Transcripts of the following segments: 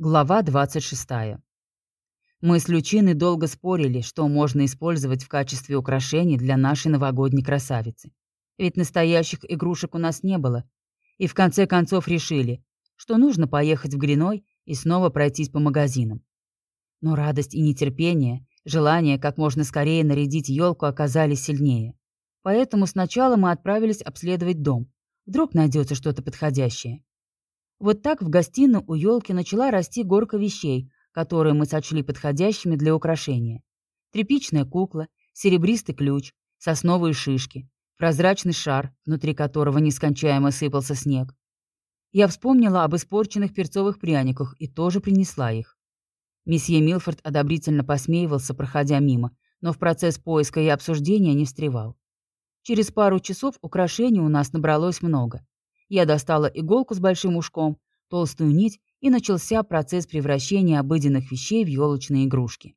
Глава 26. Мы с Лючиной долго спорили, что можно использовать в качестве украшений для нашей новогодней красавицы. Ведь настоящих игрушек у нас не было. И в конце концов решили, что нужно поехать в Гриной и снова пройтись по магазинам. Но радость и нетерпение, желание как можно скорее нарядить елку оказались сильнее. Поэтому сначала мы отправились обследовать дом. Вдруг найдется что-то подходящее. Вот так в гостиной у елки начала расти горка вещей, которые мы сочли подходящими для украшения. Тряпичная кукла, серебристый ключ, сосновые шишки, прозрачный шар, внутри которого нескончаемо сыпался снег. Я вспомнила об испорченных перцовых пряниках и тоже принесла их. Месье Милфорд одобрительно посмеивался, проходя мимо, но в процесс поиска и обсуждения не встревал. Через пару часов украшений у нас набралось много. Я достала иголку с большим ушком, толстую нить, и начался процесс превращения обыденных вещей в елочные игрушки.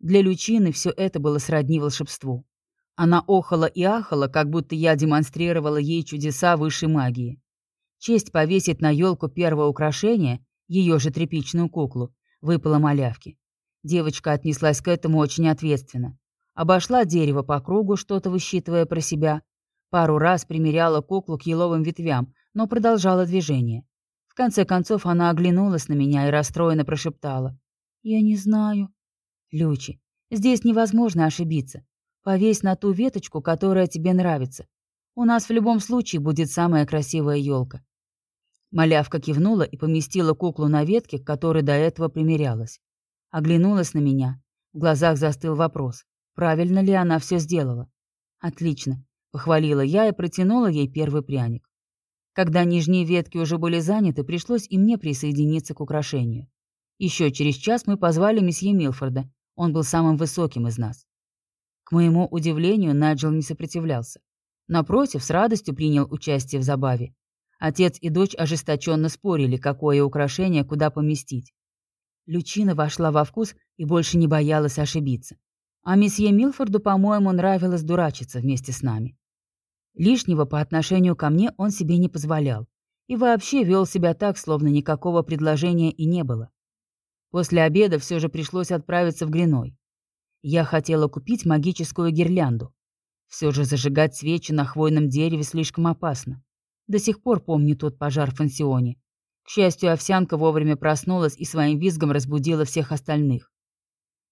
Для Лючины все это было сродни волшебству. Она охала и ахала, как будто я демонстрировала ей чудеса высшей магии. Честь повесить на елку первое украшение, ее же тряпичную куклу, выпала малявке. Девочка отнеслась к этому очень ответственно. Обошла дерево по кругу, что-то высчитывая про себя, Пару раз примеряла куклу к еловым ветвям, но продолжала движение. В конце концов она оглянулась на меня и расстроенно прошептала. «Я не знаю». «Лючи, здесь невозможно ошибиться. Повесь на ту веточку, которая тебе нравится. У нас в любом случае будет самая красивая елка. Малявка кивнула и поместила куклу на ветке, к которой до этого примерялась. Оглянулась на меня. В глазах застыл вопрос, правильно ли она все сделала. Отлично. Похвалила я и протянула ей первый пряник. Когда нижние ветки уже были заняты, пришлось и мне присоединиться к украшению. Еще через час мы позвали месье Милфорда. Он был самым высоким из нас. К моему удивлению, Найджел не сопротивлялся. Напротив, с радостью принял участие в забаве. Отец и дочь ожесточенно спорили, какое украшение куда поместить. Лючина вошла во вкус и больше не боялась ошибиться. А месье Милфорду, по-моему, нравилось дурачиться вместе с нами. Лишнего по отношению ко мне он себе не позволял. И вообще вел себя так, словно никакого предложения и не было. После обеда все же пришлось отправиться в Гриной. Я хотела купить магическую гирлянду. Все же зажигать свечи на хвойном дереве слишком опасно. До сих пор помню тот пожар в фансионе. К счастью, овсянка вовремя проснулась и своим визгом разбудила всех остальных.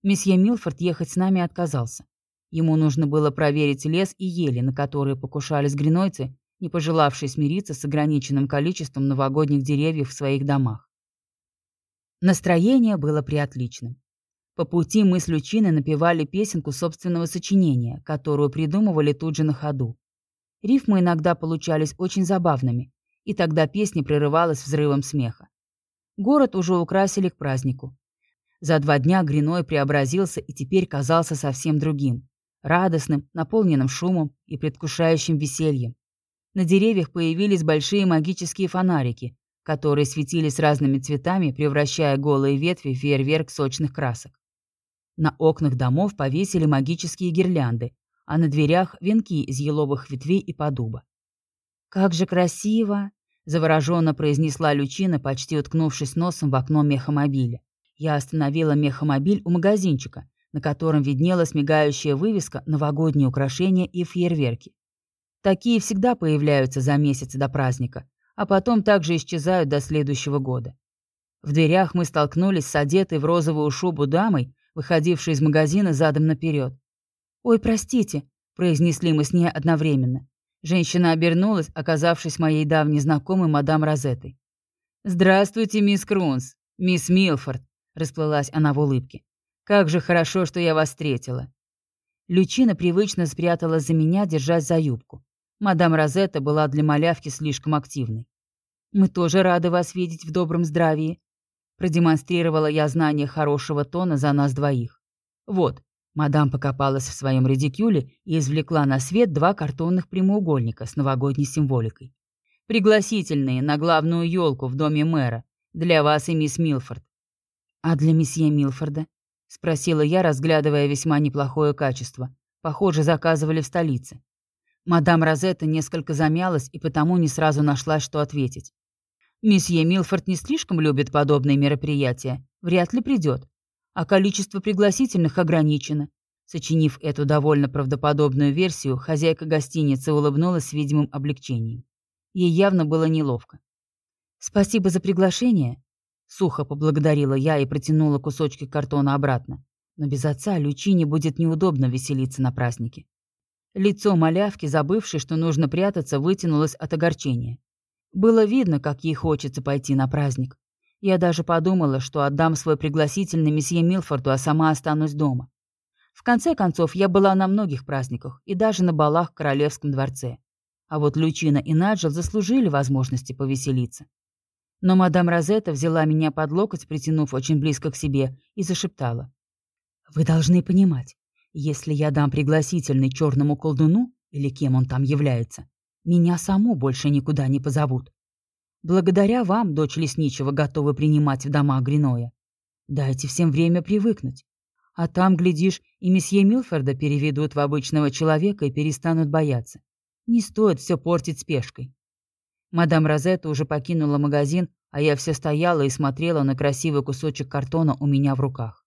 Месье Милфорд ехать с нами отказался. Ему нужно было проверить лес и ели, на которые покушались гринойцы, не пожелавшие смириться с ограниченным количеством новогодних деревьев в своих домах. Настроение было приотличным. По пути мы с Лючиной напевали песенку собственного сочинения, которую придумывали тут же на ходу. Рифмы иногда получались очень забавными, и тогда песня прерывалась взрывом смеха. Город уже украсили к празднику. За два дня Гриной преобразился и теперь казался совсем другим радостным, наполненным шумом и предвкушающим весельем. На деревьях появились большие магические фонарики, которые светились разными цветами, превращая голые ветви в фейерверк сочных красок. На окнах домов повесили магические гирлянды, а на дверях — венки из еловых ветвей и подуба. «Как же красиво!» — завороженно произнесла Лючина, почти уткнувшись носом в окно мехомобиля. Я остановила мехомобиль у магазинчика, на котором виднелась мигающая вывеска «Новогодние украшения и фейерверки». Такие всегда появляются за месяц до праздника, а потом также исчезают до следующего года. В дверях мы столкнулись с одетой в розовую шубу дамой, выходившей из магазина задом наперед. «Ой, простите», — произнесли мы с ней одновременно. Женщина обернулась, оказавшись моей давней знакомой мадам Розеттой. «Здравствуйте, мисс Крунс, мисс Милфорд», — расплылась она в улыбке. Как же хорошо, что я вас встретила. Лючина привычно спряталась за меня, держась за юбку. Мадам Розетта была для малявки слишком активной. «Мы тоже рады вас видеть в добром здравии», продемонстрировала я знание хорошего тона за нас двоих. «Вот», мадам покопалась в своем редикюле и извлекла на свет два картонных прямоугольника с новогодней символикой. «Пригласительные на главную елку в доме мэра. Для вас и мисс Милфорд». «А для месье Милфорда?» — спросила я, разглядывая весьма неплохое качество. Похоже, заказывали в столице. Мадам Розетта несколько замялась и потому не сразу нашла, что ответить. Месье Милфорд не слишком любит подобные мероприятия, вряд ли придет. А количество пригласительных ограничено. Сочинив эту довольно правдоподобную версию, хозяйка гостиницы улыбнулась с видимым облегчением. Ей явно было неловко. «Спасибо за приглашение», — сухо поблагодарила я и протянула кусочки картона обратно. Но без отца Лючине будет неудобно веселиться на празднике. Лицо малявки, забывшей, что нужно прятаться, вытянулось от огорчения. Было видно, как ей хочется пойти на праздник. Я даже подумала, что отдам свой пригласительный месье Милфорду, а сама останусь дома. В конце концов, я была на многих праздниках и даже на балах в Королевском дворце. А вот Лючина и Наджел заслужили возможности повеселиться. Но мадам Розетта взяла меня под локоть, притянув очень близко к себе, и зашептала. «Вы должны понимать, если я дам пригласительный черному колдуну, или кем он там является, меня саму больше никуда не позовут. Благодаря вам, дочь лесничего, готовы принимать в дома Гриноя. Дайте всем время привыкнуть. А там, глядишь, и месье Милфорда переведут в обычного человека и перестанут бояться. Не стоит все портить спешкой. Мадам Розетта уже покинула магазин, а я все стояла и смотрела на красивый кусочек картона у меня в руках.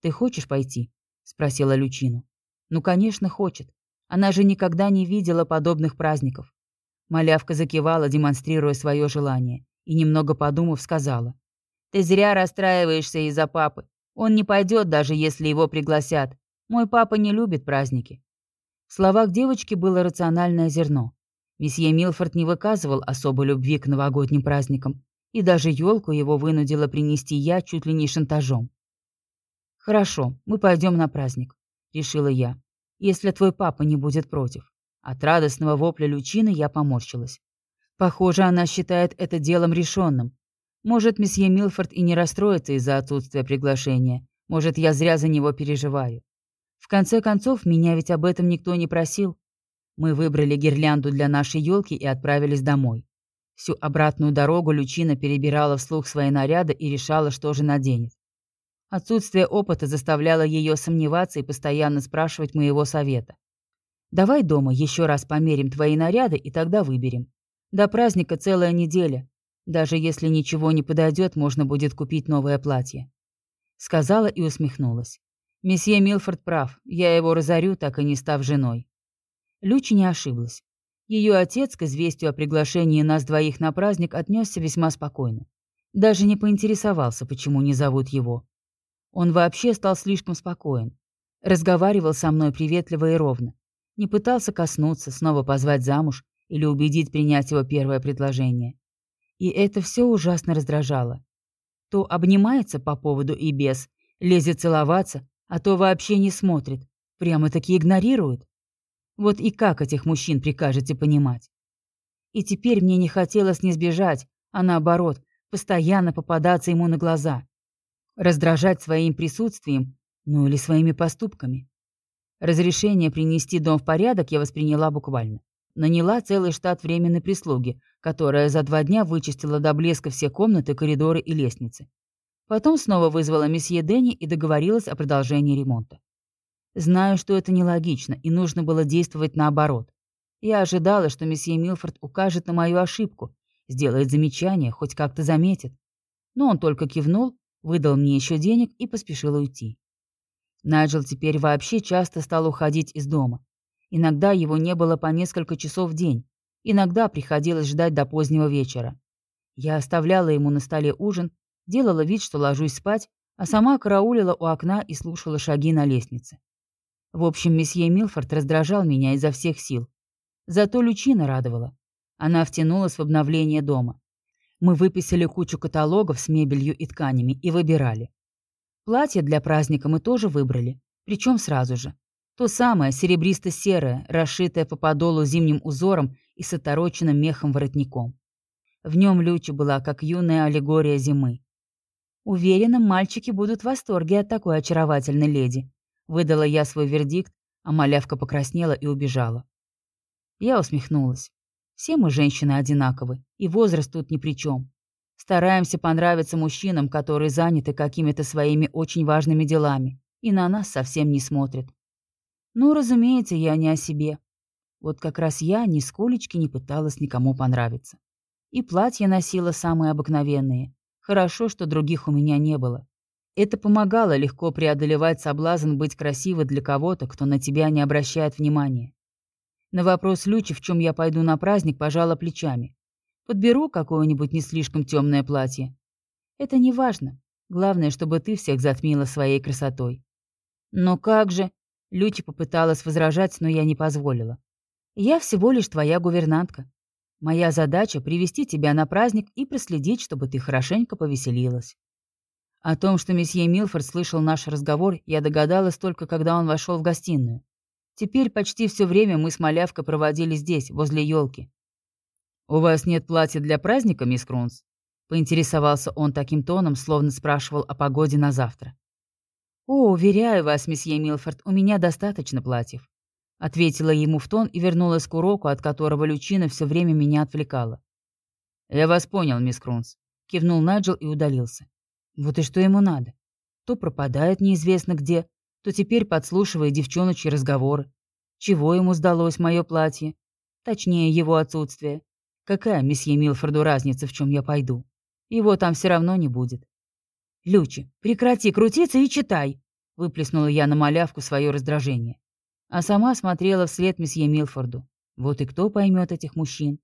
«Ты хочешь пойти?» — спросила Лючину. «Ну, конечно, хочет. Она же никогда не видела подобных праздников. Малявка закивала, демонстрируя свое желание, и, немного подумав, сказала. «Ты зря расстраиваешься из-за папы. Он не пойдет, даже если его пригласят. Мой папа не любит праздники». В словах девочки было рациональное зерно. Месье Милфорд не выказывал особой любви к новогодним праздникам, и даже елку его вынудила принести я чуть ли не шантажом. «Хорошо, мы пойдем на праздник», — решила я если твой папа не будет против. От радостного вопля Лючины я поморщилась. Похоже, она считает это делом решенным. Может, месье Милфорд и не расстроится из-за отсутствия приглашения. Может, я зря за него переживаю. В конце концов, меня ведь об этом никто не просил. Мы выбрали гирлянду для нашей елки и отправились домой. Всю обратную дорогу Лючина перебирала вслух свои наряды и решала, что же наденет. Отсутствие опыта заставляло ее сомневаться и постоянно спрашивать моего совета. «Давай дома еще раз померим твои наряды и тогда выберем. До праздника целая неделя. Даже если ничего не подойдет, можно будет купить новое платье». Сказала и усмехнулась. «Месье Милфорд прав, я его разорю, так и не став женой». Лючи не ошиблась. Ее отец к известию о приглашении нас двоих на праздник отнесся весьма спокойно. Даже не поинтересовался, почему не зовут его. Он вообще стал слишком спокоен. Разговаривал со мной приветливо и ровно. Не пытался коснуться, снова позвать замуж или убедить принять его первое предложение. И это все ужасно раздражало. То обнимается по поводу и без, лезет целоваться, а то вообще не смотрит, прямо-таки игнорирует. Вот и как этих мужчин прикажете понимать? И теперь мне не хотелось не сбежать, а наоборот, постоянно попадаться ему на глаза раздражать своим присутствием, ну или своими поступками. Разрешение принести дом в порядок я восприняла буквально. Наняла целый штат временной прислуги, которая за два дня вычистила до блеска все комнаты, коридоры и лестницы. Потом снова вызвала месье Дэнни и договорилась о продолжении ремонта. Знаю, что это нелогично, и нужно было действовать наоборот. Я ожидала, что месье Милфорд укажет на мою ошибку, сделает замечание, хоть как-то заметит. Но он только кивнул выдал мне еще денег и поспешил уйти. Найджел теперь вообще часто стал уходить из дома. Иногда его не было по несколько часов в день, иногда приходилось ждать до позднего вечера. Я оставляла ему на столе ужин, делала вид, что ложусь спать, а сама караулила у окна и слушала шаги на лестнице. В общем, месье Милфорд раздражал меня изо всех сил. Зато Лючина радовала. Она втянулась в обновление дома. Мы выписали кучу каталогов с мебелью и тканями и выбирали. Платье для праздника мы тоже выбрали, причем сразу же. То самое, серебристо-серое, расшитое по подолу зимним узором и с отороченным мехом воротником. В нем Люча была как юная аллегория зимы. «Уверена, мальчики будут в восторге от такой очаровательной леди», выдала я свой вердикт, а малявка покраснела и убежала. Я усмехнулась. Все мы женщины одинаковы, и возраст тут ни при чем. Стараемся понравиться мужчинам, которые заняты какими-то своими очень важными делами, и на нас совсем не смотрят. Ну, разумеется, я не о себе. Вот как раз я нисколечки не пыталась никому понравиться. И платья носила самые обыкновенные. Хорошо, что других у меня не было. Это помогало легко преодолевать соблазн быть красивой для кого-то, кто на тебя не обращает внимания. На вопрос Лючи, в чем я пойду на праздник, пожала плечами. Подберу какое-нибудь не слишком темное платье. Это не важно. Главное, чтобы ты всех затмила своей красотой. Но как же? Лючи попыталась возражать, но я не позволила. Я всего лишь твоя гувернантка. Моя задача — привести тебя на праздник и проследить, чтобы ты хорошенько повеселилась. О том, что месье Милфорд слышал наш разговор, я догадалась только, когда он вошел в гостиную. Теперь почти все время мы с Малявкой проводили здесь, возле елки. «У вас нет платья для праздника, мисс Крунс?» Поинтересовался он таким тоном, словно спрашивал о погоде на завтра. «О, уверяю вас, месье Милфорд, у меня достаточно платьев», ответила ему в тон и вернулась к уроку, от которого Лючина все время меня отвлекала. «Я вас понял, мисс Крунс», кивнул Найджел и удалился. Вот и что ему надо. То пропадает неизвестно где, то теперь подслушивает девчоночьи разговоры. Чего ему сдалось мое платье? Точнее, его отсутствие. Какая месье Милфорду разница, в чем я пойду? Его там все равно не будет. «Лючи, прекрати крутиться и читай!» — выплеснула я на малявку свое раздражение. А сама смотрела вслед месье Милфорду. Вот и кто поймет этих мужчин?